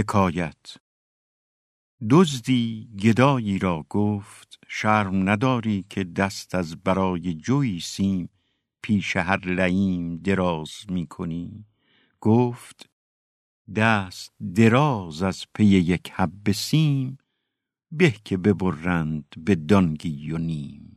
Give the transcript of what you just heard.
حکایت. دزدی گدایی را گفت شرم نداری که دست از برای جوی سیم پیش هر لعیم دراز می‌کنی گفت دست دراز از پی یک حب سیم به که ببرند به دانگی و نیم.